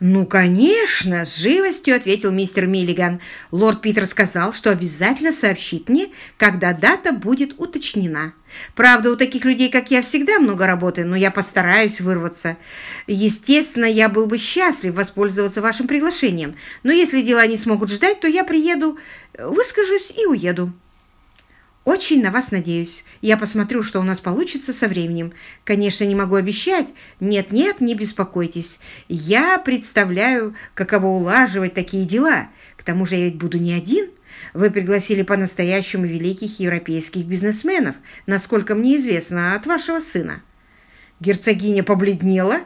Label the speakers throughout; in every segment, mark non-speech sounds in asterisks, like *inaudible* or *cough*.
Speaker 1: «Ну, конечно!» – с живостью ответил мистер Миллиган. «Лорд Питер сказал, что обязательно сообщит мне, когда дата будет уточнена. Правда, у таких людей, как я, всегда много работы, но я постараюсь вырваться. Естественно, я был бы счастлив воспользоваться вашим приглашением, но если дела не смогут ждать, то я приеду, выскажусь и уеду». Очень на вас надеюсь. Я посмотрю, что у нас получится со временем. Конечно, не могу обещать. Нет-нет, не беспокойтесь. Я представляю, каково улаживать такие дела. К тому же я ведь буду не один. Вы пригласили по-настоящему великих европейских бизнесменов, насколько мне известно, от вашего сына. Герцогиня побледнела,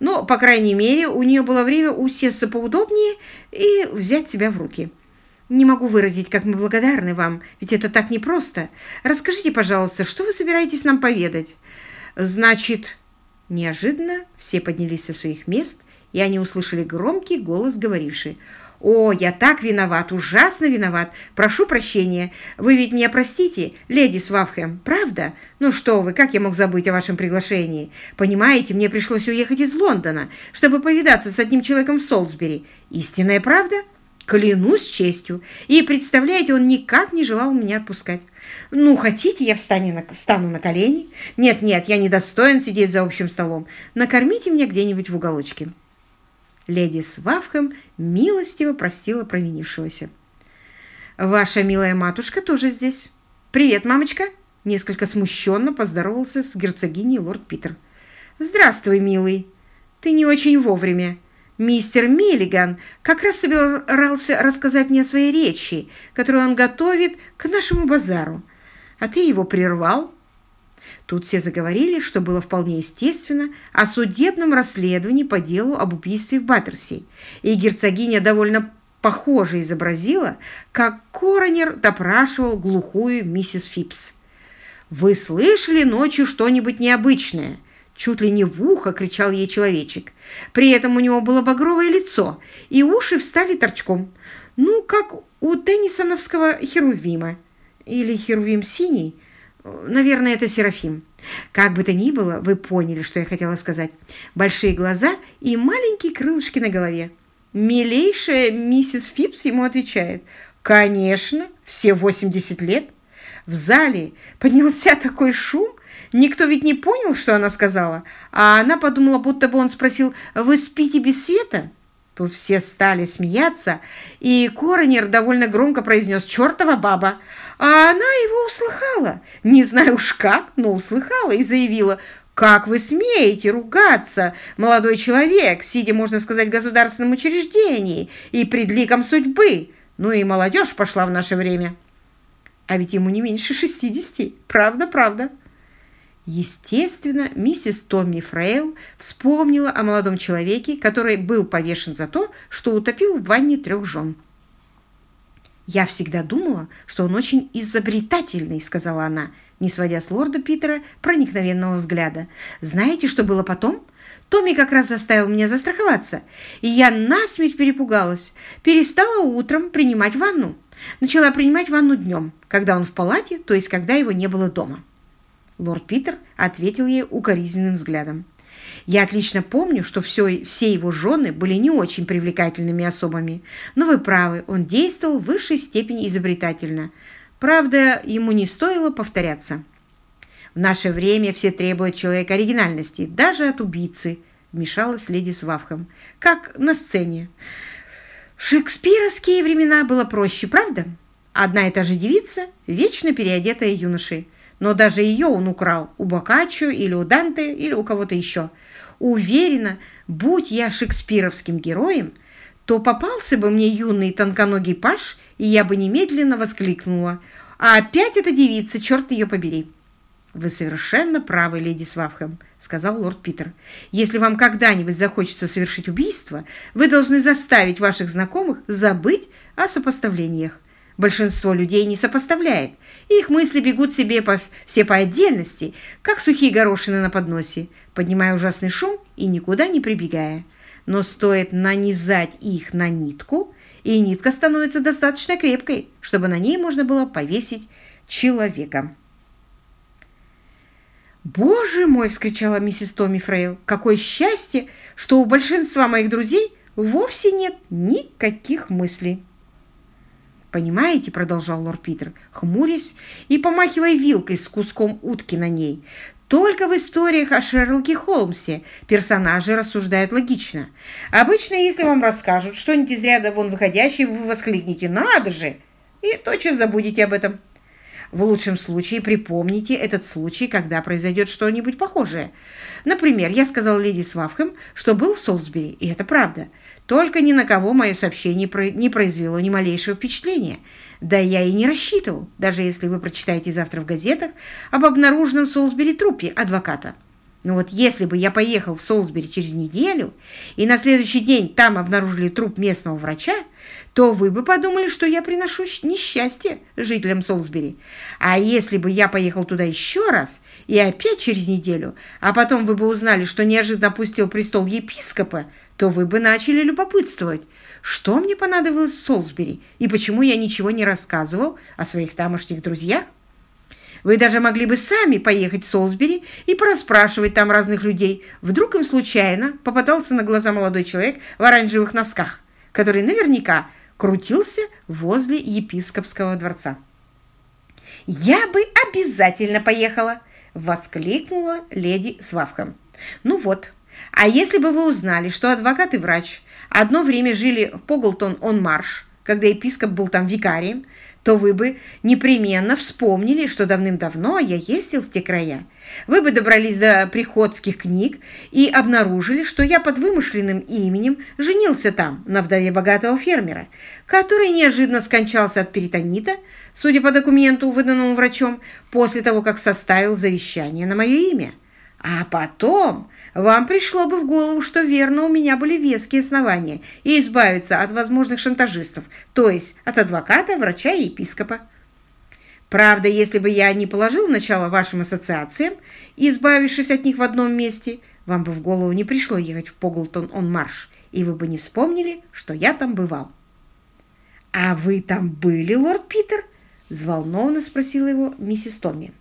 Speaker 1: но, по крайней мере, у нее было время усесться поудобнее и взять себя в руки. Не могу выразить, как мы благодарны вам, ведь это так непросто. Расскажите, пожалуйста, что вы собираетесь нам поведать? Значит, неожиданно все поднялись со своих мест, и они услышали громкий голос, говоривший. «О, я так виноват, ужасно виноват. Прошу прощения. Вы ведь меня простите, леди Свавхэм, правда? Ну что вы, как я мог забыть о вашем приглашении? Понимаете, мне пришлось уехать из Лондона, чтобы повидаться с одним человеком в Солсбери. Истинная правда?» Клянусь честью. И, представляете, он никак не желал меня отпускать. Ну, хотите, я встану на, встану на колени? Нет, нет, я не достоин сидеть за общим столом. Накормите меня где-нибудь в уголочке. Леди Свавхэм милостиво простила провинившегося. Ваша милая матушка тоже здесь. Привет, мамочка. Несколько смущенно поздоровался с герцогиней лорд Питер. Здравствуй, милый. Ты не очень вовремя. Мистер Миллиган как раз собирался рассказать мне о своей речи, которую он готовит к нашему базару. А ты его прервал. Тут все заговорили, что было вполне естественно, о судебном расследовании по делу об убийстве в Баттерси. И герцогиня довольно похоже изобразила, как коронер допрашивал глухую миссис Фипс. «Вы слышали ночью что-нибудь необычное?» Чуть ли не в ухо кричал ей человечек. При этом у него было багровое лицо, и уши встали торчком. Ну, как у теннисоновского Херувима. Или Херувим синий. Наверное, это Серафим. Как бы то ни было, вы поняли, что я хотела сказать. Большие глаза и маленькие крылышки на голове. Милейшая миссис Фипс ему отвечает. «Конечно, все 80 лет». В зале поднялся *laughs* такой шум, Никто ведь не понял, что она сказала, а она подумала, будто бы он спросил «Вы спите без света?» Тут все стали смеяться, и коронер довольно громко произнес «Чертова баба!» А она его услыхала. Не знаю уж как, но услыхала и заявила «Как вы смеете ругаться, молодой человек, сидя, можно сказать, в государственном учреждении и пред ликом судьбы? Ну и молодежь пошла в наше время». А ведь ему не меньше шестидесяти. Правда, правда. Естественно, миссис Томми Фрейл вспомнила о молодом человеке, который был повешен за то, что утопил в ванне трех жен. «Я всегда думала, что он очень изобретательный», — сказала она, не сводя с лорда Питера проникновенного взгляда. «Знаете, что было потом? Томми как раз заставил меня застраховаться, и я насмерть перепугалась. Перестала утром принимать ванну. Начала принимать ванну днем, когда он в палате, то есть когда его не было дома». Лорд Питер ответил ей укоризненным взглядом. «Я отлично помню, что все, все его жены были не очень привлекательными особами, но вы правы, он действовал в высшей степени изобретательно. Правда, ему не стоило повторяться. В наше время все требуют человека оригинальности, даже от убийцы», вмешалась леди Свавхам, «как на сцене. Шекспировские времена было проще, правда? Одна и та же девица, вечно переодетая юношей» но даже ее он украл у Бокаччо или у Данте или у кого-то еще. Уверена, будь я шекспировским героем, то попался бы мне юный тонконогий паш, и я бы немедленно воскликнула. «А опять эта девица, черт ее побери!» «Вы совершенно правы, леди Свавхэм», — сказал лорд Питер. «Если вам когда-нибудь захочется совершить убийство, вы должны заставить ваших знакомых забыть о сопоставлениях большинство людей не сопоставляет. Их мысли бегут себе по, все по отдельности, как сухие горошины на подносе, поднимая ужасный шум и никуда не прибегая. Но стоит нанизать их на нитку, и нитка становится достаточно крепкой, чтобы на ней можно было повесить человека. «Боже мой!» – вскричала миссис Томми Фрейл. «Какое счастье, что у большинства моих друзей вовсе нет никаких мыслей. «Понимаете?» — продолжал лорд Питер, хмурясь и помахивая вилкой с куском утки на ней. «Только в историях о Шерлоке Холмсе персонажи рассуждают логично. Обычно, если вам расскажут что-нибудь из ряда вон выходящее, вы воскликнете «надо же!» и тотчас забудете об этом. В лучшем случае припомните этот случай, когда произойдет что-нибудь похожее. Например, я сказал леди Свавхэм, что был в Солсбери, и это правда. Только ни на кого мое сообщение не произвело ни малейшего впечатления. Да я и не рассчитывал, даже если вы прочитаете завтра в газетах об обнаруженном в Солсбери трупе адвоката. Но вот если бы я поехал в Солсбери через неделю, и на следующий день там обнаружили труп местного врача, то вы бы подумали, что я приношу несчастье жителям Солсбери. А если бы я поехал туда еще раз, и опять через неделю, а потом вы бы узнали, что неожиданно опустил престол епископа, то вы бы начали любопытствовать, что мне понадобилось в Солсбери и почему я ничего не рассказывал о своих тамошних друзьях. Вы даже могли бы сами поехать в Солсбери и проспрашивать там разных людей. Вдруг им случайно попадался на глаза молодой человек в оранжевых носках, который наверняка крутился возле епископского дворца. «Я бы обязательно поехала!» — воскликнула леди Свавхэм. «Ну вот, а если бы вы узнали, что адвокат и врач одно время жили в Поглтон-он-Марш, когда епископ был там викарием, то вы бы непременно вспомнили, что давным-давно я ездил в те края. Вы бы добрались до приходских книг и обнаружили, что я под вымышленным именем женился там, на вдове богатого фермера, который неожиданно скончался от перитонита, судя по документу, выданному врачом, после того, как составил завещание на мое имя. А потом вам пришло бы в голову, что верно у меня были веские основания и избавиться от возможных шантажистов, то есть от адвоката, врача и епископа. Правда, если бы я не положил начало вашим ассоциациям, избавившись от них в одном месте, вам бы в голову не пришло ехать в Поглтон-он-Марш, и вы бы не вспомнили, что я там бывал. «А вы там были, лорд Питер?» – взволнованно спросила его миссис Томми.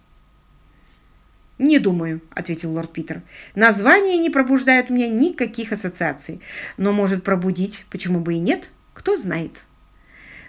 Speaker 1: «Не думаю», — ответил лорд Питер. «Названия не пробуждают у меня никаких ассоциаций. Но может пробудить, почему бы и нет, кто знает».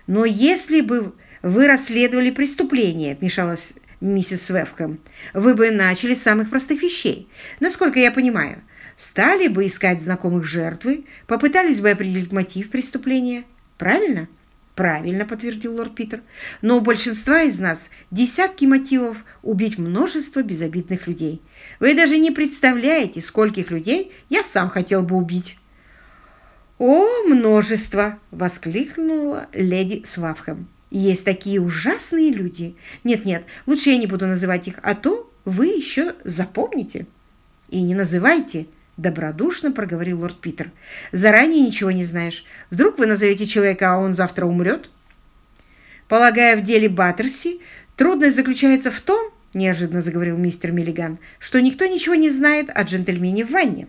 Speaker 1: «Но если бы вы расследовали преступление», — вмешалась миссис Вевхэм, «вы бы начали с самых простых вещей. Насколько я понимаю, стали бы искать знакомых жертвы, попытались бы определить мотив преступления. Правильно?» Правильно, подтвердил лорд Питер. Но у большинства из нас десятки мотивов убить множество безобидных людей. Вы даже не представляете, скольких людей я сам хотел бы убить. «О, множество!» — воскликнула леди Свавхэм. «Есть такие ужасные люди. Нет-нет, лучше я не буду называть их, а то вы еще запомните. И не называйте, Добродушно проговорил лорд Питер. «Заранее ничего не знаешь. Вдруг вы назовете человека, а он завтра умрет?» «Полагая, в деле Баттерси трудность заключается в том, — неожиданно заговорил мистер Миллиган, — что никто ничего не знает о джентльмене в ванне».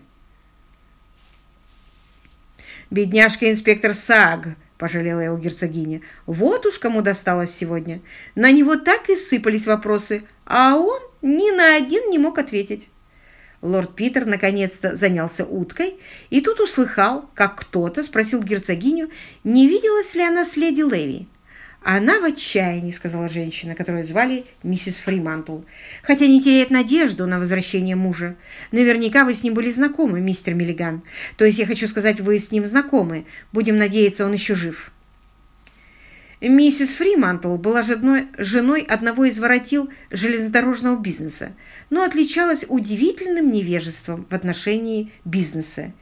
Speaker 1: «Бедняжка инспектор Саг!» — пожалела его герцогиня. «Вот уж кому досталось сегодня. На него так и сыпались вопросы, а он ни на один не мог ответить». Лорд Питер наконец-то занялся уткой и тут услыхал, как кто-то спросил герцогиню, не виделась ли она с леди Леви. «Она в отчаянии», — сказала женщина, которую звали миссис Фримантл, «хотя не теряет надежду на возвращение мужа. Наверняка вы с ним были знакомы, мистер Миллиган. То есть я хочу сказать, вы с ним знакомы. Будем надеяться, он еще жив». Миссис Фримантл была женой, одного из воротил железнодорожного бизнеса, но отличалась удивительным невежеством в отношении бизнеса.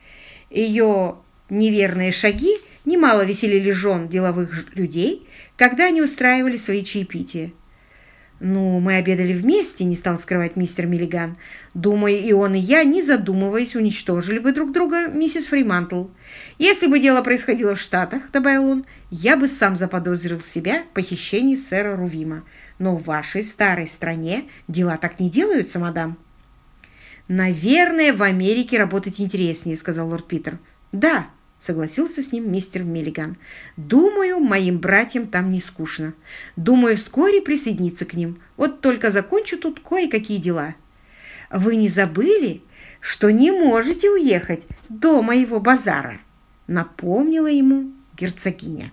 Speaker 1: Ее неверные шаги немало веселили жен деловых людей, когда они устраивали свои чаепития. «Ну, мы обедали вместе», — не стал скрывать мистер Миллиган. «Думаю, и он, и я, не задумываясь, уничтожили бы друг друга, миссис Фримантл. Если бы дело происходило в Штатах, — добавил он, — я бы сам заподозрил себя в похищении сэра Рувима. Но в вашей старой стране дела так не делаются, мадам». «Наверное, в Америке работать интереснее», — сказал лорд Питер. «Да, согласился с ним мистер Миллиган. «Думаю, моим братьям там не скучно. Думаю, вскоре присоединиться к ним. Вот только закончу тут кое-какие дела. Вы не забыли, что не можете уехать до моего базара?» напомнила ему герцогиня.